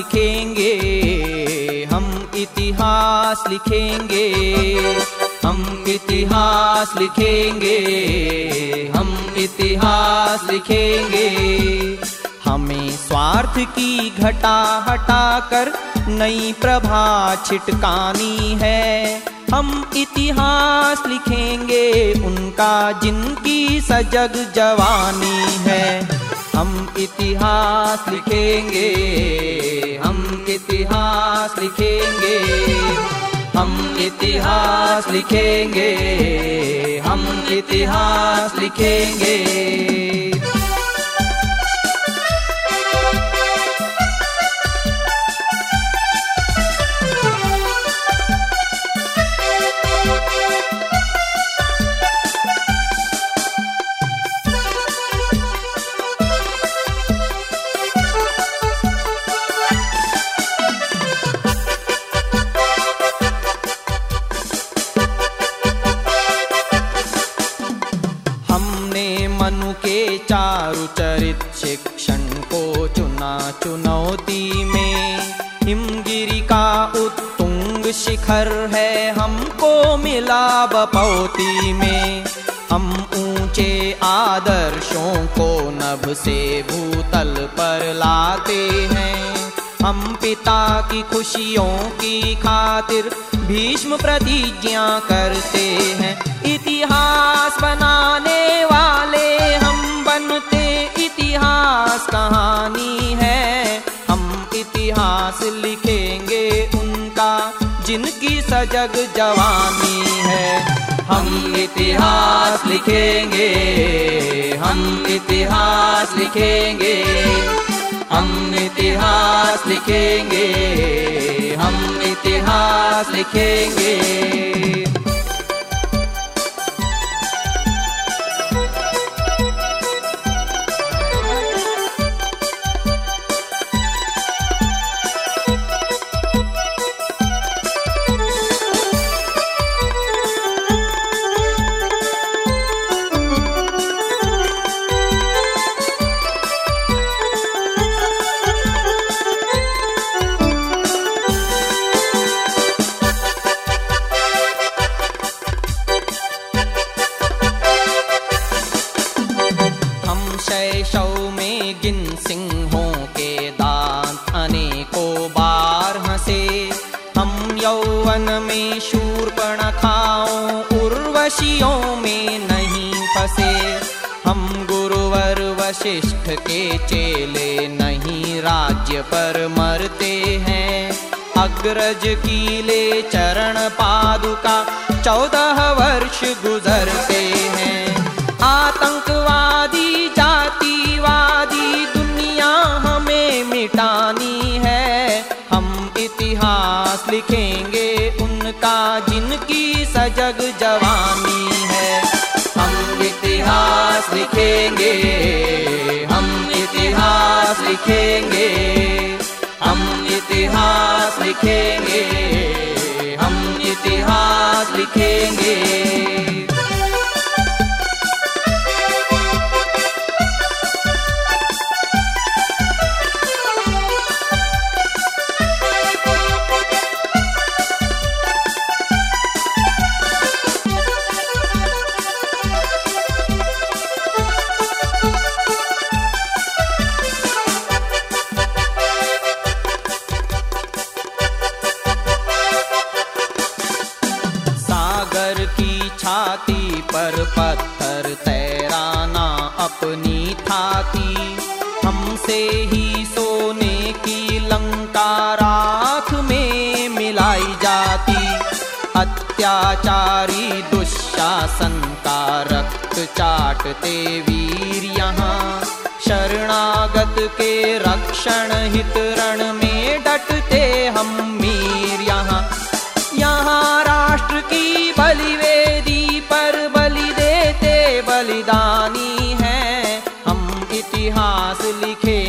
लिखेंगे, हम इतिहास लिखेंगे, हम इतिहास लिखेंगे, हम इतिहास लिखेंगे। हमें स्वार्थ की घटा हटाकर नई प्रभा छिटकानी है। हम इतिहास लिखेंगे, उनका जिनकी सजग जवानी है। हम इतिहास लिखेंगे हम इतिहास लिखेंगे हम इतिहास लिखेंगे हम इतिहास लिखेंगे। चुनौती में हिमगिरी का उत्तुंग शिखर है हमको मिला बपौती में। हम ऊँचे आदर्शों को नभ से भूतल पर लाते हैं। हम पिता की खुशियों की खातिर भीष्म प्रतिज्ञा करते हैं। इतिहास बनाने वाले सजग जवानी है। हम इतिहास लिखेंगे, हम इतिहास लिखेंगे। हम इतिहास लिखेंगे, हम इतिहास लिखेंगे। शैशव में गिन सिंहों के दांत अनेकों बार हंसे। हम यौवन में शूर्पणखाओं उर्वशियों में नहीं फंसे। हम गुरुवर वशिष्ठ के चेले नहीं, राज्य पर मरते हैं। अग्रज कीले चरण पादुका, चौदह वर्ष गुजरते हैं। आतंकवादी इतिहास लिखेंगे उनका, जिनकी सजग जवानी है। हम इतिहास लिखेंगे, हम इतिहास लिखेंगे, हम इतिहास लिखेंगे, हम इतिहास लिखेंगे। हमसे ही सोने की लंका राख में मिलाई जाती। अत्याचारी दुशासन का रक्त चाटते वीर यहाँ। शरणागत के रक्षण हित रण में डटते हम मीर यहाँ। यहाँ राष्ट्र की बलिवेदी पर बलि देते बलिदानी हैं। हम इतिहास लिखेंगे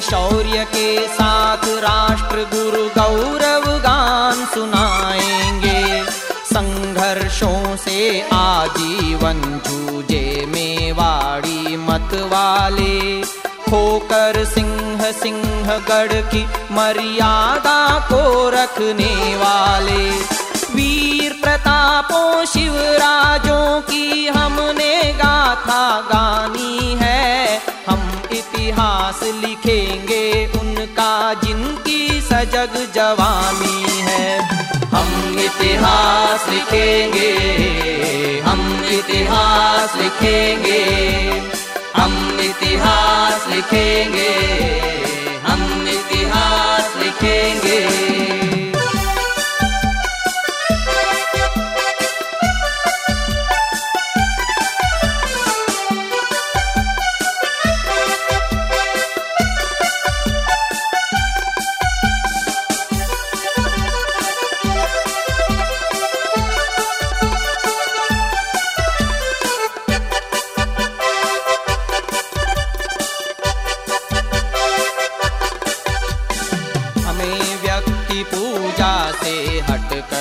शौर्य के साथ राष्ट्र गुरु गौरव गान सुनाएँगे। संघर्षों से आजीवन जूझे मेवाड़ी मत वाले होकर सिंह सिंह गढ़ की मर्यादा को रखने वाले। वीर प्रतापों, शिवराजों की हमने गाथा गानी है। इतिहास लिखेंगे उनका, जिनकी सजग जवानी है। हम इतिहास लिखेंगे, हम इतिहास लिखेंगे, हम इतिहास लिखेंगे, हम इतिहास लिखेंगे।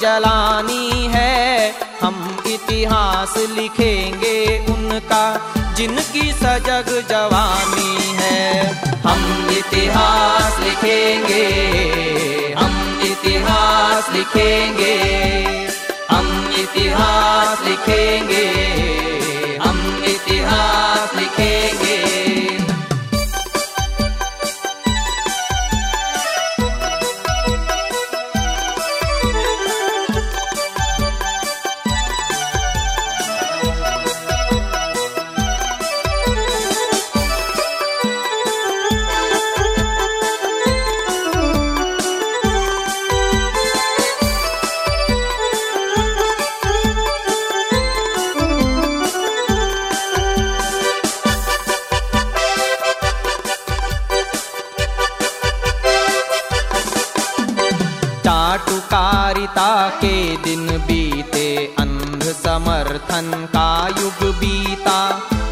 जलानी है। हम इतिहास लिखेंगे उनका, जिनकी सजग जवानी है। हम इतिहास लिखेंगे, हम इतिहास लिखेंगे, हम इतिहास लिखेंगे। चाटुकारिता के दिन बीते, अंध समर्थन का युग बीता।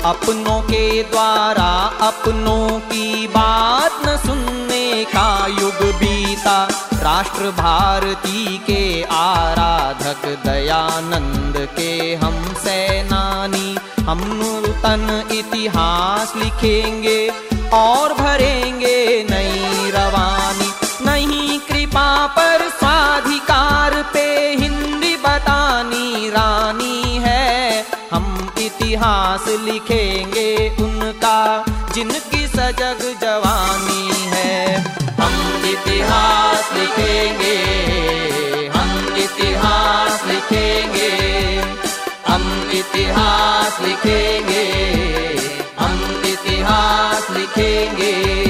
अपनों के द्वारा अपनों की बात न सुनने का युग बीता। राष्ट्र भारती के आराधक दयानंद के हम सेनानी, हम नूतन इतिहास लिखेंगे और भरेंगे नई रवानी। नहीं पर स्वाधिकार पे हिंदी बतानी रानी है। हम इतिहास लिखेंगे उनका, जिनकी सजग जवानी है। हम इतिहास लिखेंगे, हम इतिहास लिखेंगे। हम इतिहास लिखेंगे, हम इतिहास लिखेंगे।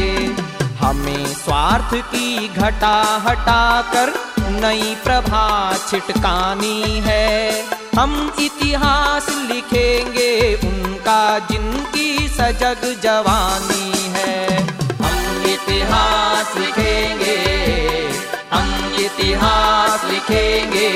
हमें स्वार्थ की घटा हटा कर नई प्रभा छिटकानी है। हम इतिहास लिखेंगे उनका जिनकी सजग जवानी है। हम इतिहास लिखेंगे, हम इतिहास लिखेंगे।